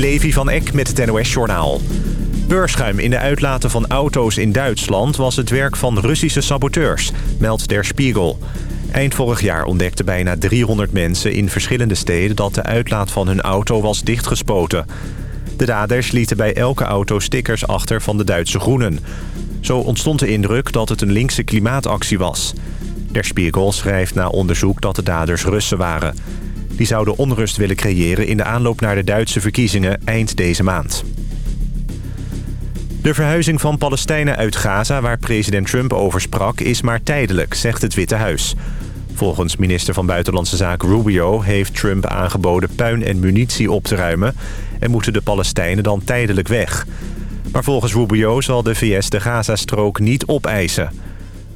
Levi van Eck met het NOS-journaal. Beurschuim in de uitlaten van auto's in Duitsland was het werk van Russische saboteurs, meldt Der Spiegel. Eind vorig jaar ontdekten bijna 300 mensen in verschillende steden dat de uitlaat van hun auto was dichtgespoten. De daders lieten bij elke auto stickers achter van de Duitse groenen. Zo ontstond de indruk dat het een linkse klimaatactie was. Der Spiegel schrijft na onderzoek dat de daders Russen waren. Die zouden onrust willen creëren in de aanloop naar de Duitse verkiezingen eind deze maand. De verhuizing van Palestijnen uit Gaza, waar president Trump over sprak... is maar tijdelijk, zegt het Witte Huis. Volgens minister van Buitenlandse Zaken Rubio... heeft Trump aangeboden puin en munitie op te ruimen... en moeten de Palestijnen dan tijdelijk weg. Maar volgens Rubio zal de VS de Gazastrook niet opeisen.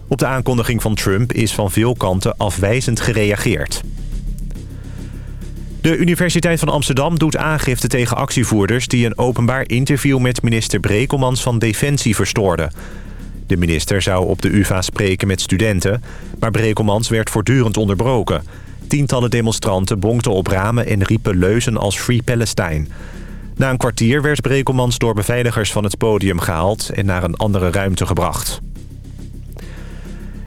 Op de aankondiging van Trump is van veel kanten afwijzend gereageerd. De Universiteit van Amsterdam doet aangifte tegen actievoerders... die een openbaar interview met minister Brekelmans van Defensie verstoorden. De minister zou op de UvA spreken met studenten... maar Brekelmans werd voortdurend onderbroken. Tientallen demonstranten bonkten op ramen en riepen leuzen als Free Palestine. Na een kwartier werd Brekelmans door beveiligers van het podium gehaald... en naar een andere ruimte gebracht.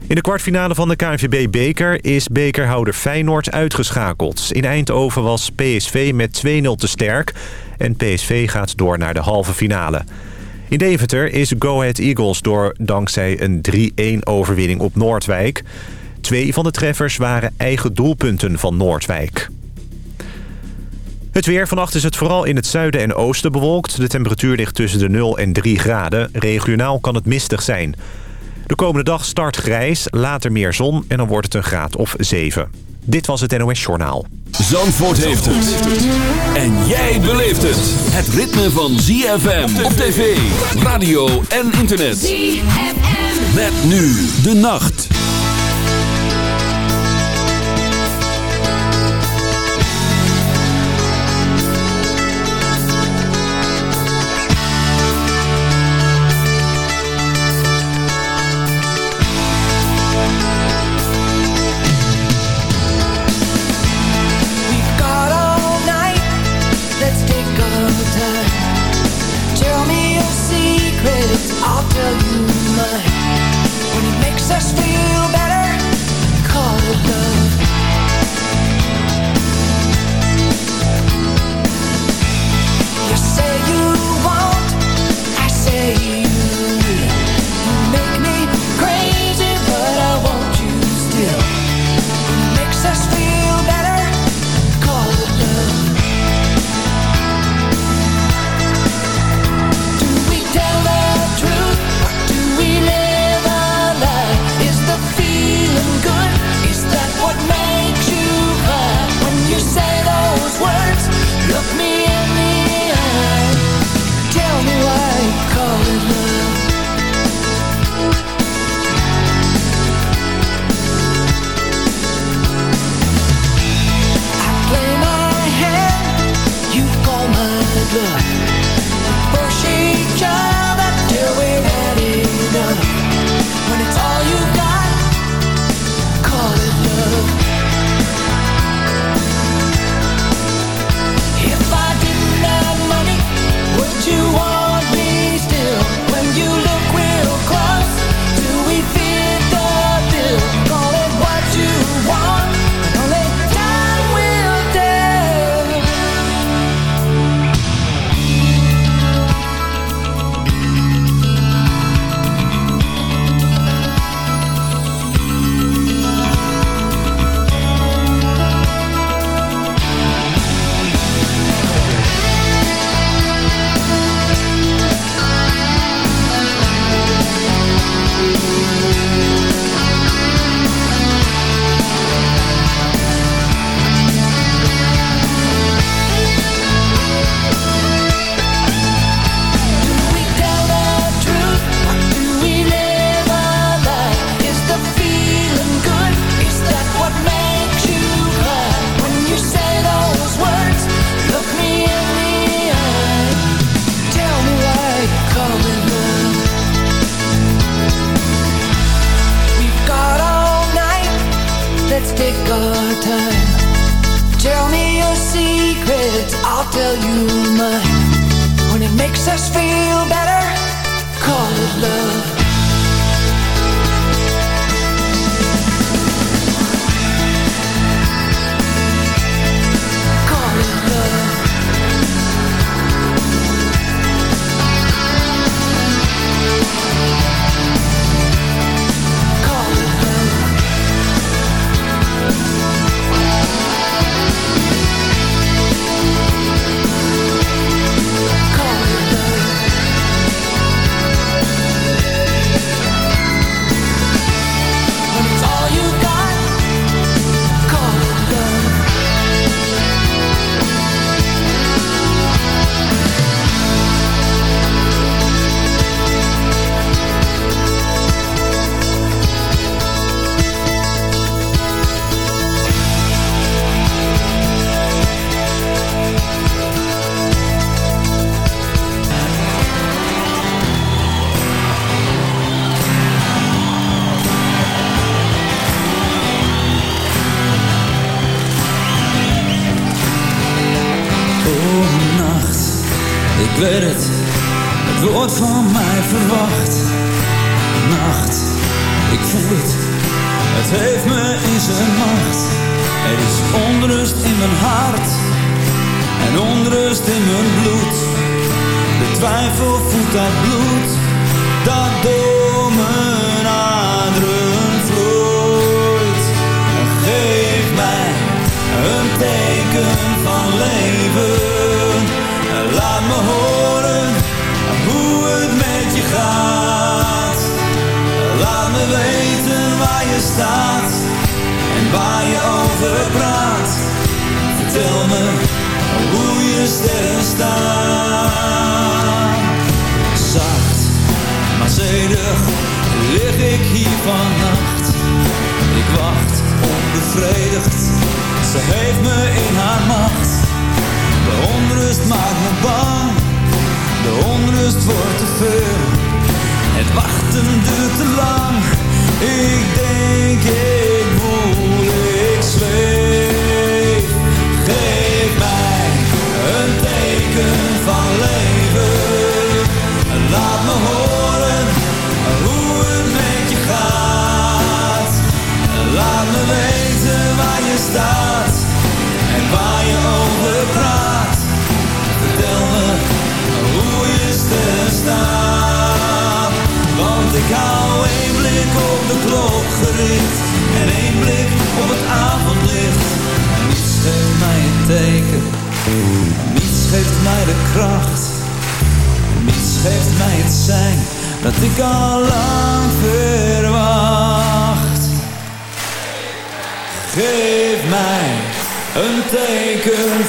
In de kwartfinale van de KNVB-beker is bekerhouder Feyenoord uitgeschakeld. In Eindhoven was PSV met 2-0 te sterk en PSV gaat door naar de halve finale. In Deventer is Go Ahead Eagles door dankzij een 3-1 overwinning op Noordwijk. Twee van de treffers waren eigen doelpunten van Noordwijk. Het weer. Vannacht is het vooral in het zuiden en oosten bewolkt. De temperatuur ligt tussen de 0 en 3 graden. Regionaal kan het mistig zijn. De komende dag start grijs, later meer zon en dan wordt het een graad of 7. Dit was het NOS Journaal. Zandvoort heeft het. En jij beleeft het. Het ritme van ZFM op tv, radio en internet. ZFM. Met nu de nacht.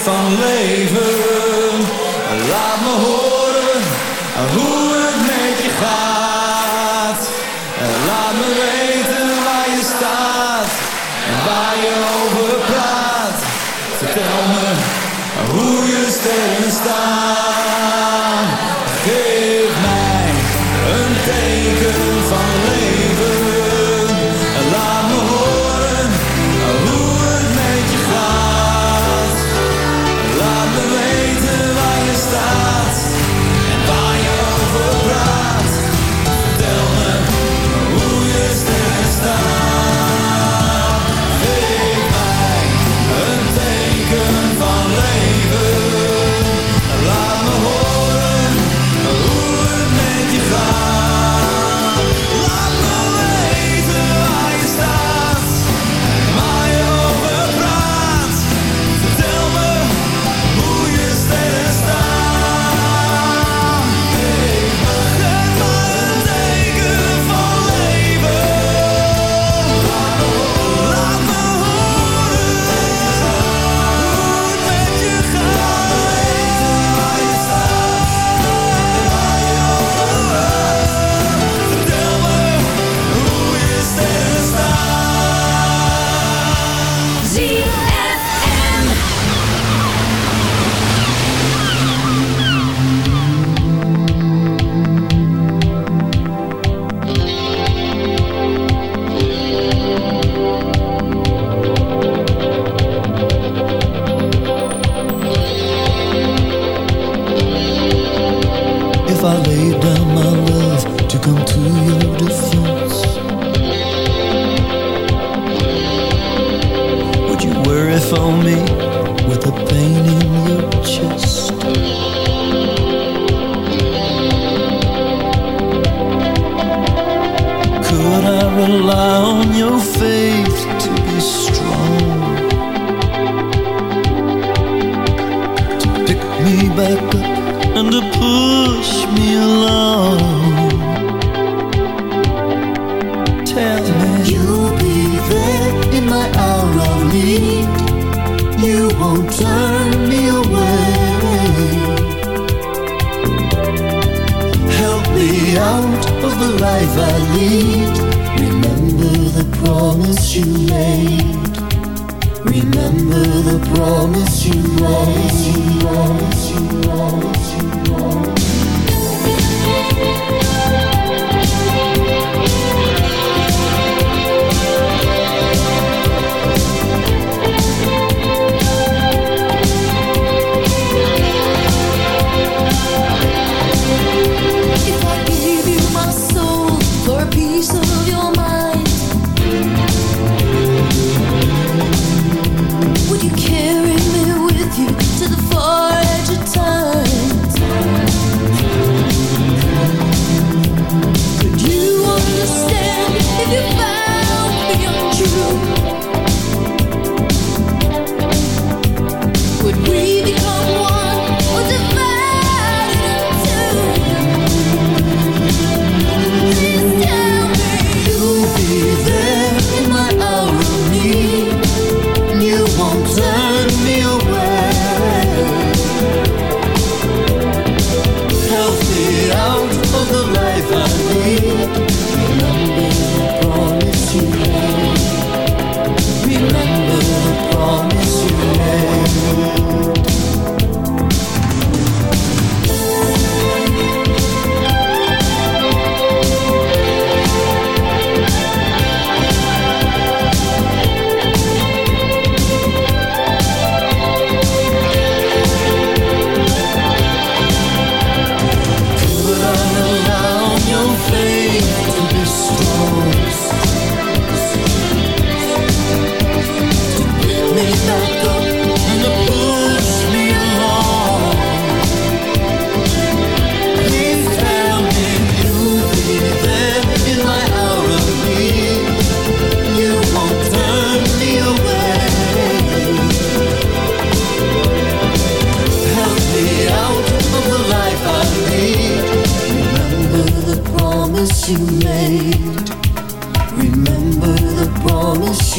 Laat me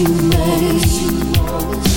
as we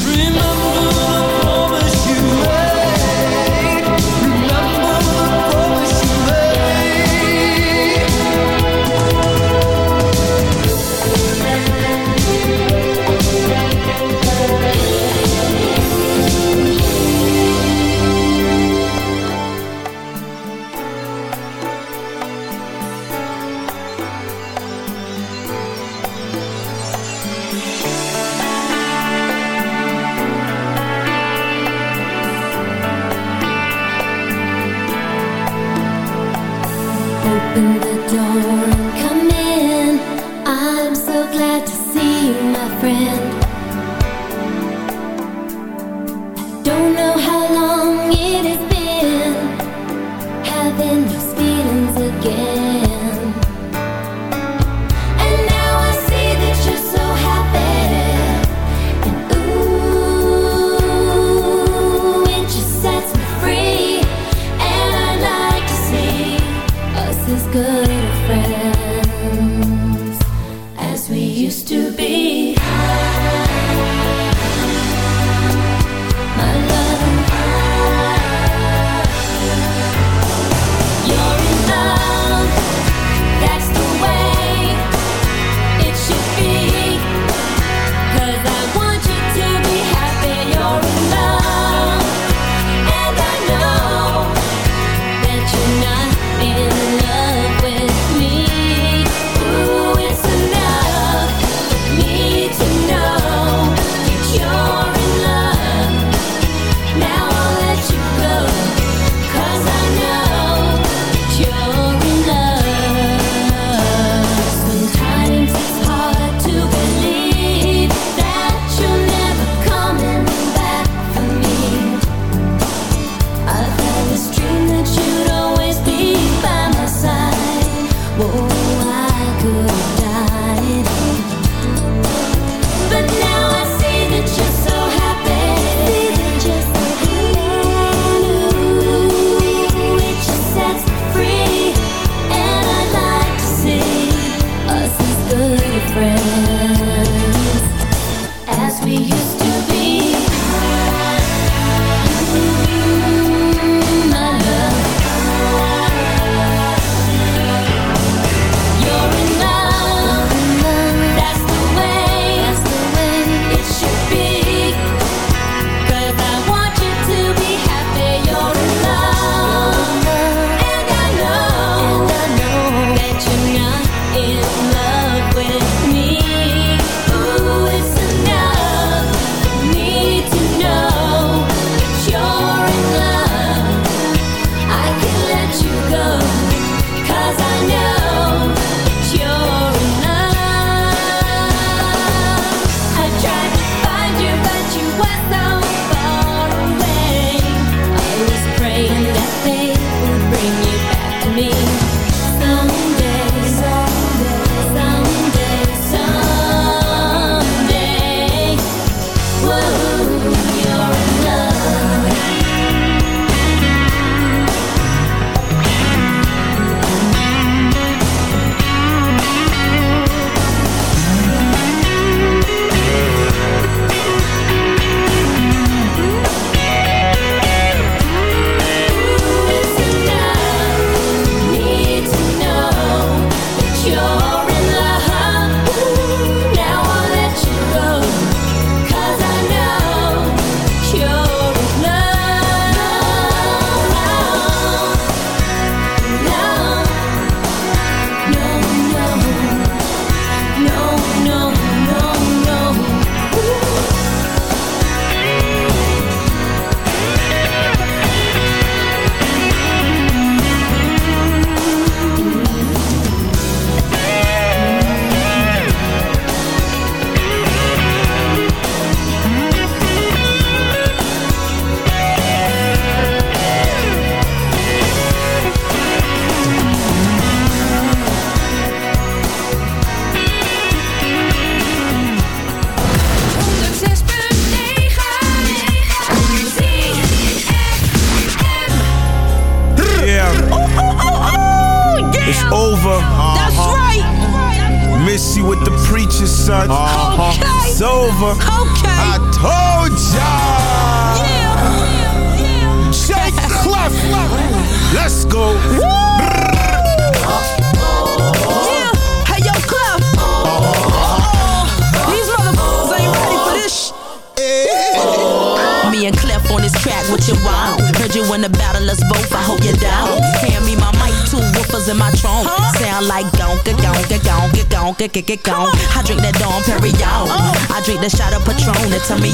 gonka, gonka, gonka. I drink that Dom Perignon. I drink the shot of Patron that turn me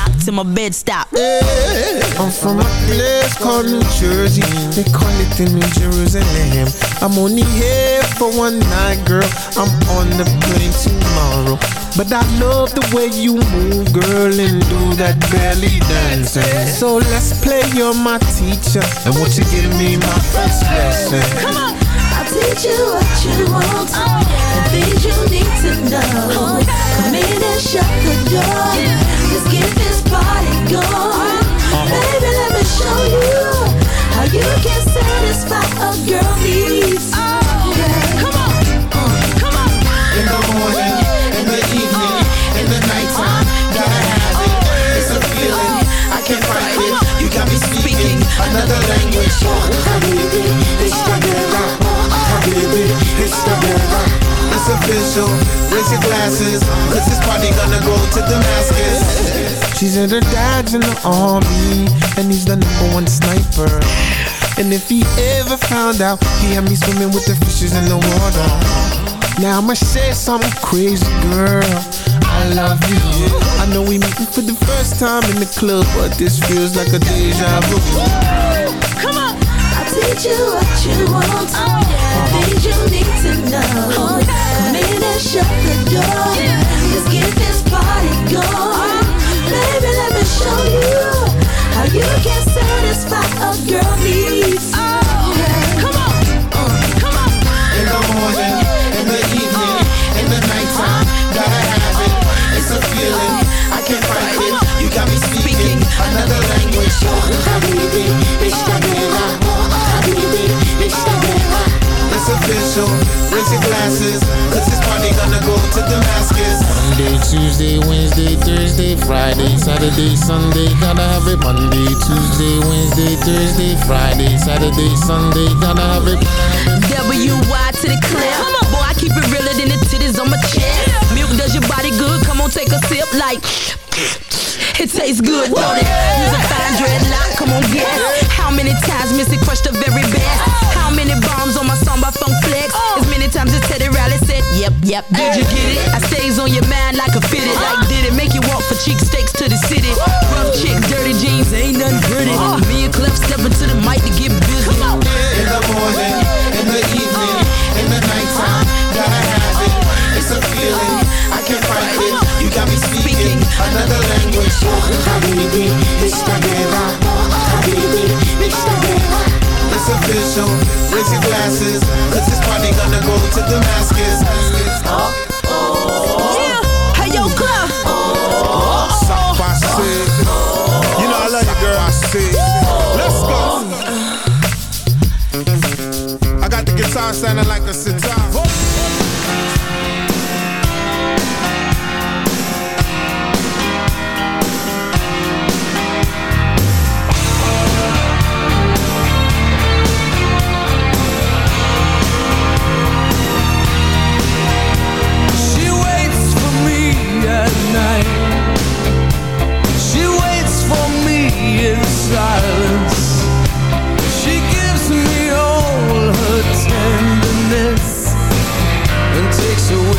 gunshots, head till my bed stop. I'm from a place called New Jersey. They call it the New Jerusalem. I'm only here for one night, girl. I'm on the plane tomorrow. But I love the way you move, girl, and do that belly dancing. So let's play, you're my teacher. And won't you give me my first lesson? Come on. I'll teach you what you want The things you need to know Come in and shut the door Let's get this party going Baby, let me show you How you can satisfy a girl needs Yeah. Come on. Come on. In the morning, in the evening, in the nighttime, gotta have it. It's a feeling, I can't fight it. Another language. It's guerra. Habibi, it's the. It's official, raise your glasses, cause this party gonna go to Damascus. She said her dad's in the army, and he's the number one sniper. And if he ever found out, he had me swimming with the fishes in the water. Now I'ma say something crazy, girl. I love you. I know we meeting for the first time in the club, but this feels like a deja vu. Come on. I'll teach you what you want. The things you need to know. Come in and shut the door. Let's get this party going. Baby, let me show you How you can satisfy a girl needs. Yeah. It's official, raise your glasses, cause this party gonna go to Damascus. Monday, Tuesday, Wednesday, Thursday, Friday, Saturday, Sunday, gotta have it. Monday, Tuesday, Wednesday, Thursday, Friday, Saturday, Sunday, gotta have it. W-Y to the clear. Boy, I keep it realer than the titties on my chest. Milk does your body good. Come on, take a sip like. It tastes good, don't it? Use a fine dreadlock, come on, guess. How many times Missy crushed the very best? How many bombs on my song by Funk Yep, did you get it? I stays on your mind like a fitted. Like, did it make you walk for cheek steaks to the city? Rough chick, dirty jeans, ain't nothing pretty. Me and Clef stepping to the mic to get busy. In the morning, in the evening, in the nighttime, gotta have it. It's a feeling, I can't fight it. You got me speaking another language. Habibi, guerra. Habibi, guerra. It's official, raise your glasses, cause this party gonna go to Damascus. Yeah. Hey, yo, Clef. You know I love you, girl. Let's go. I got the guitar sounding like a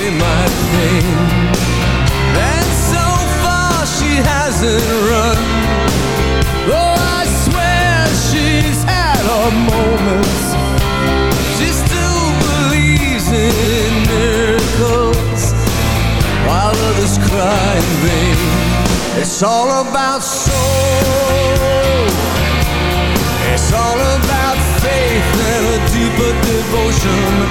takes my pain. And so far she hasn't run. Oh, I swear she's had her moments. She still believes in miracles while others cry in vain. It's all about soul. It's all about faith and a deeper devotion.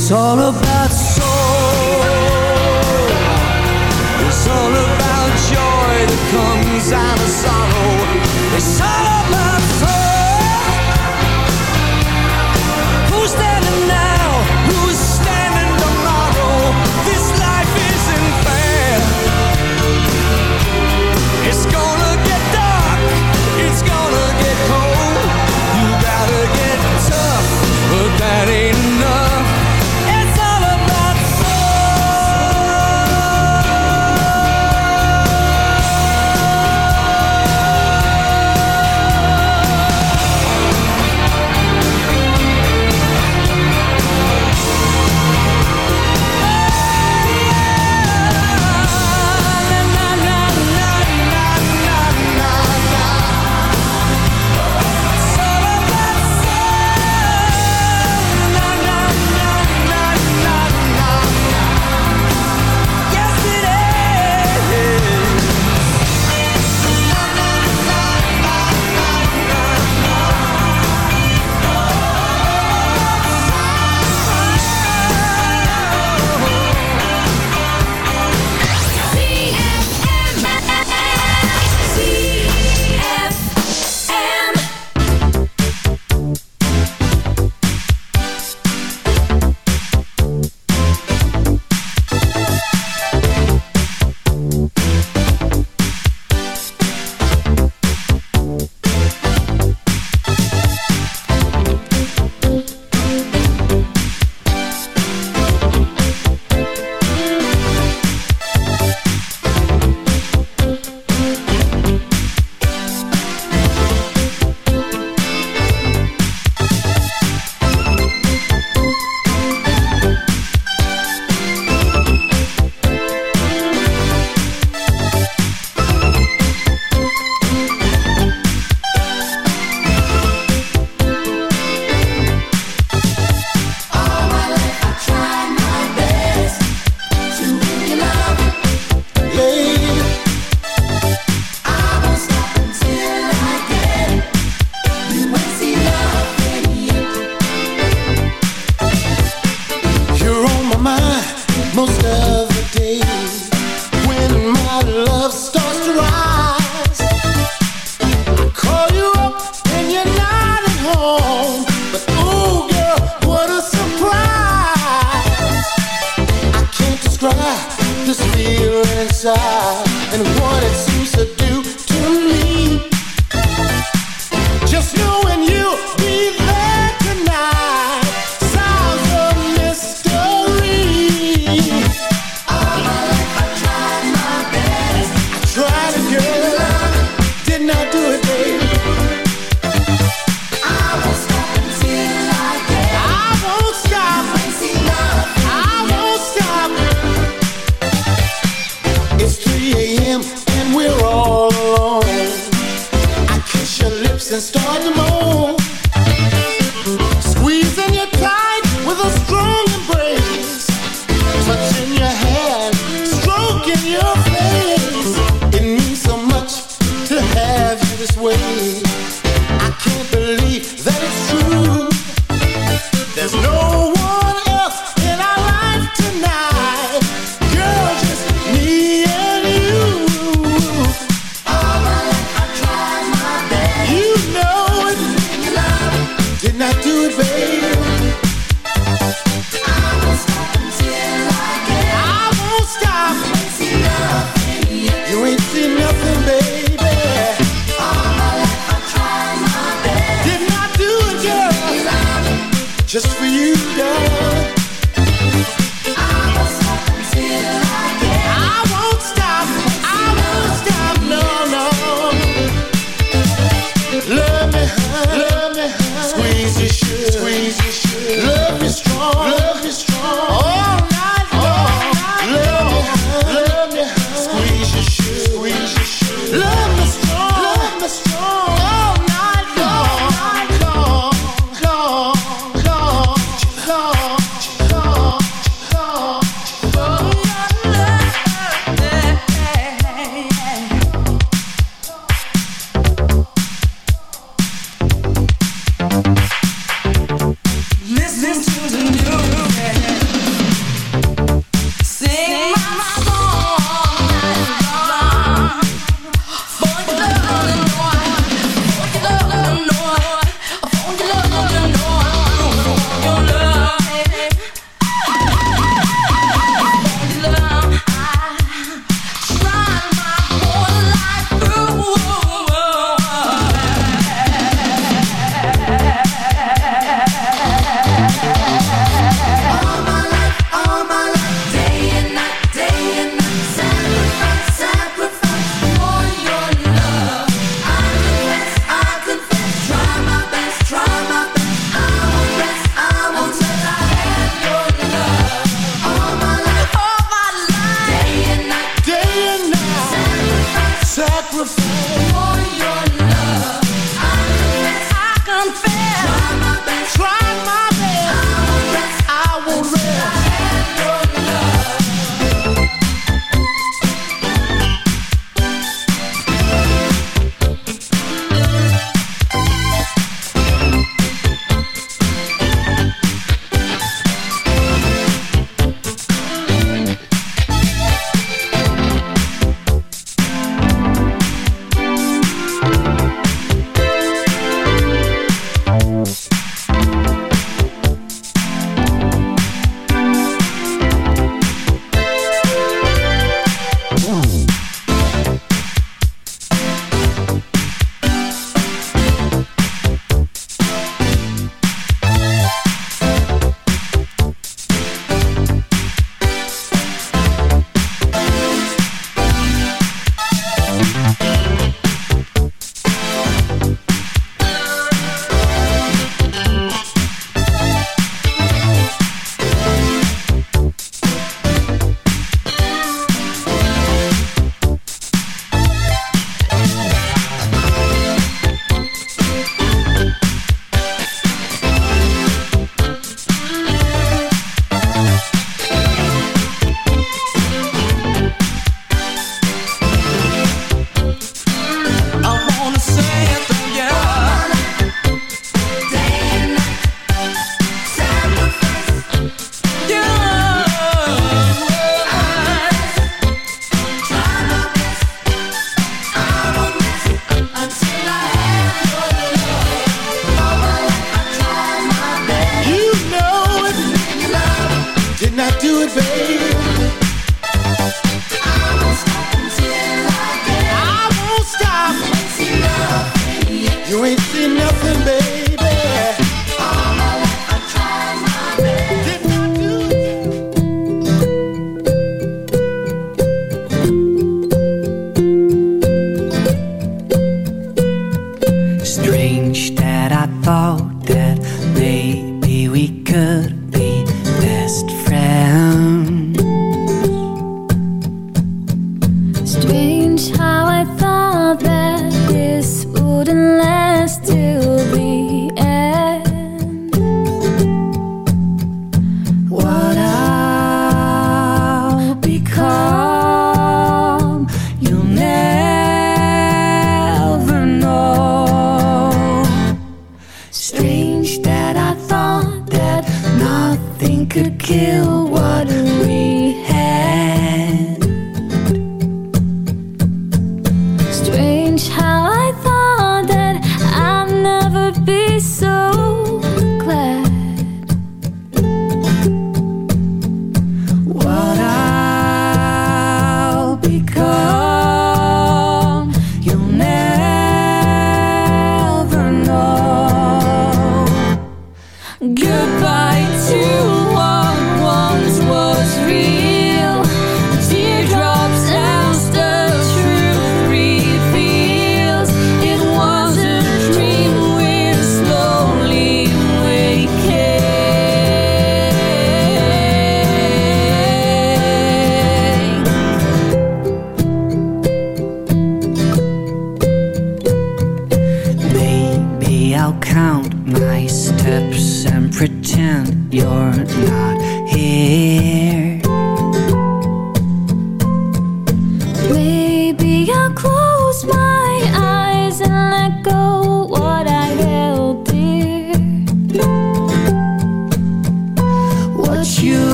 It's all about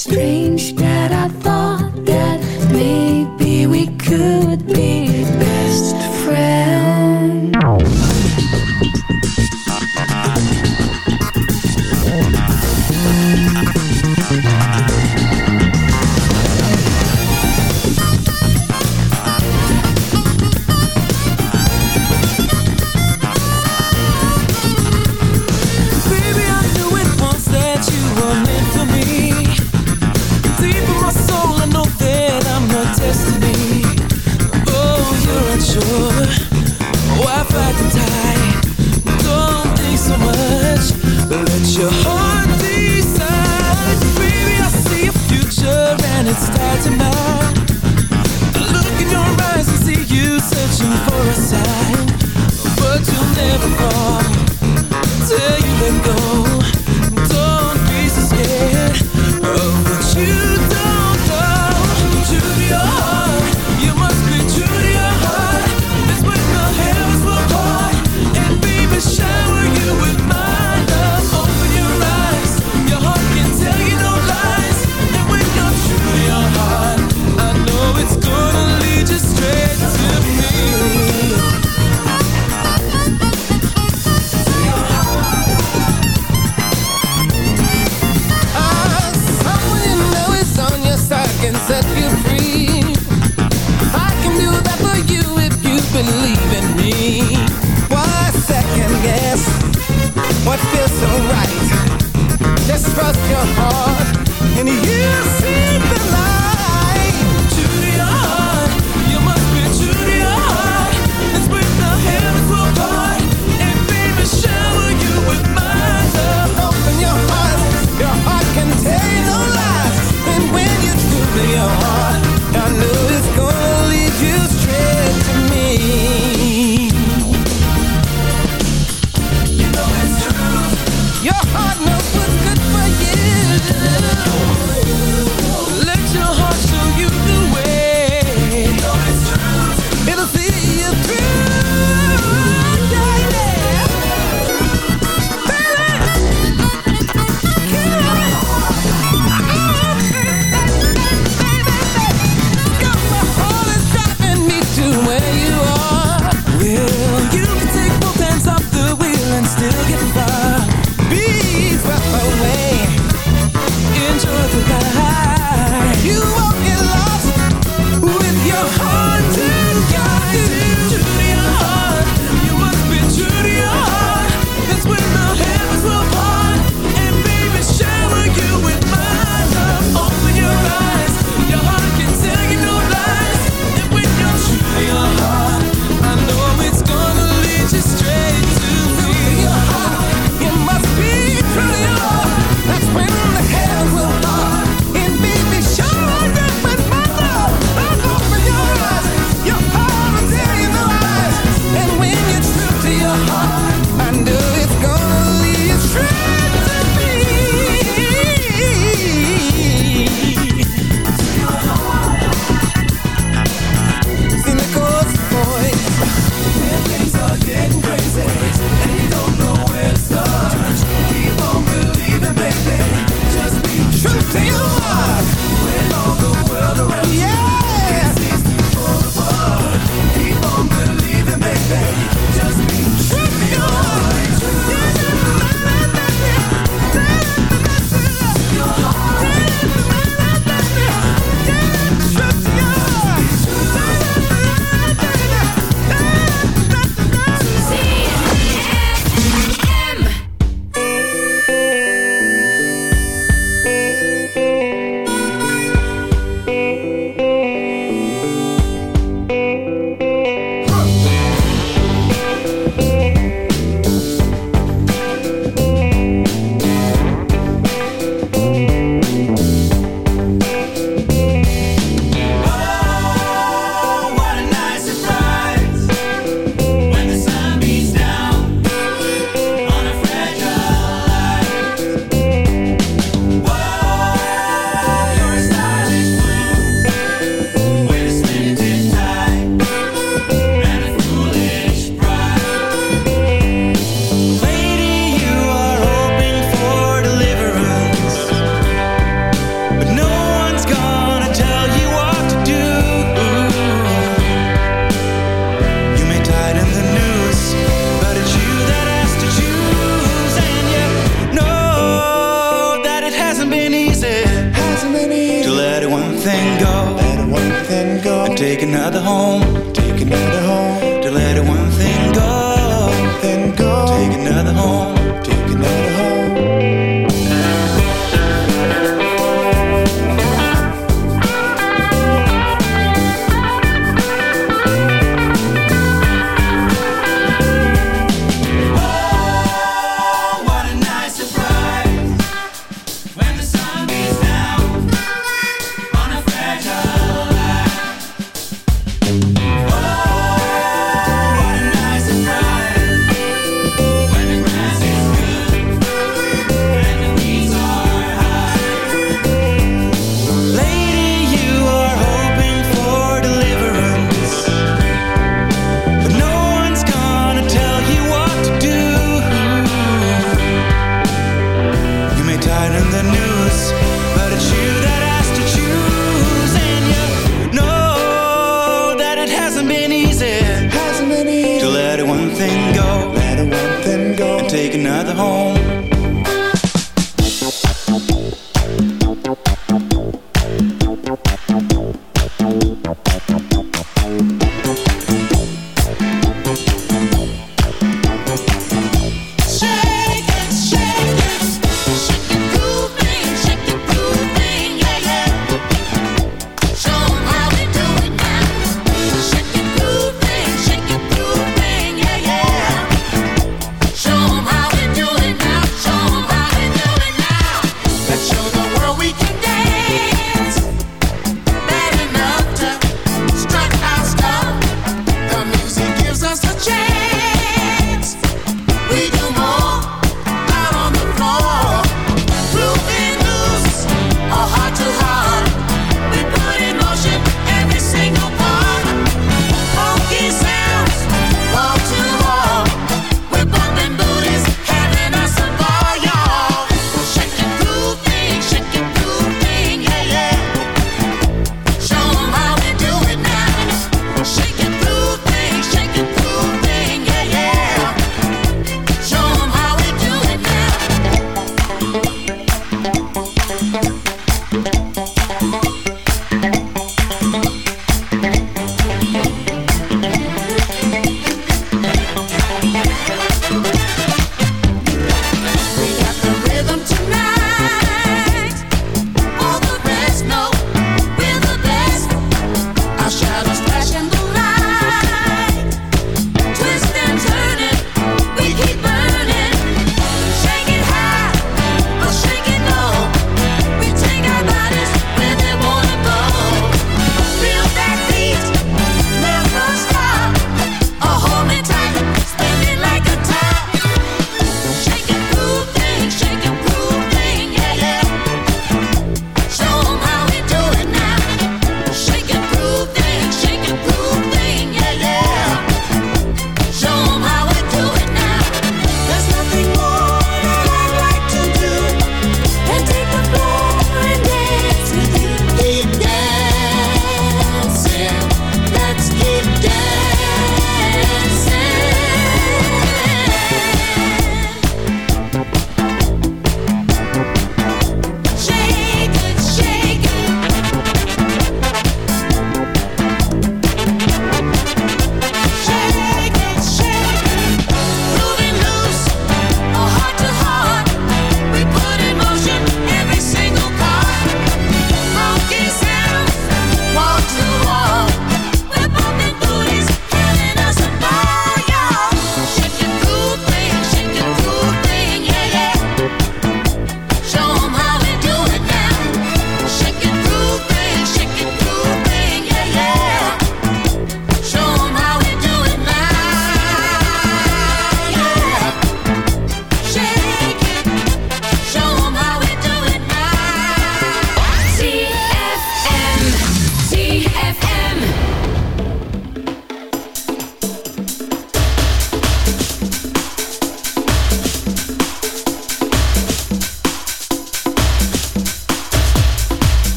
Strange that I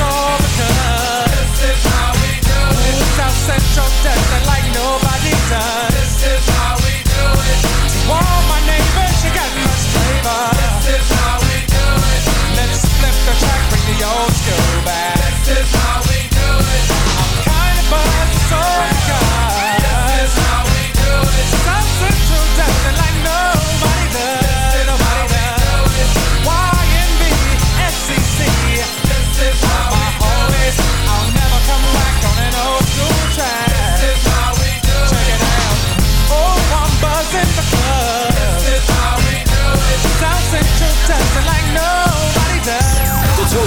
all because this is how we do it. Like nobody does. This is how we do it. All my neighbors. This is how we do it. Let's flip the track, bring the old school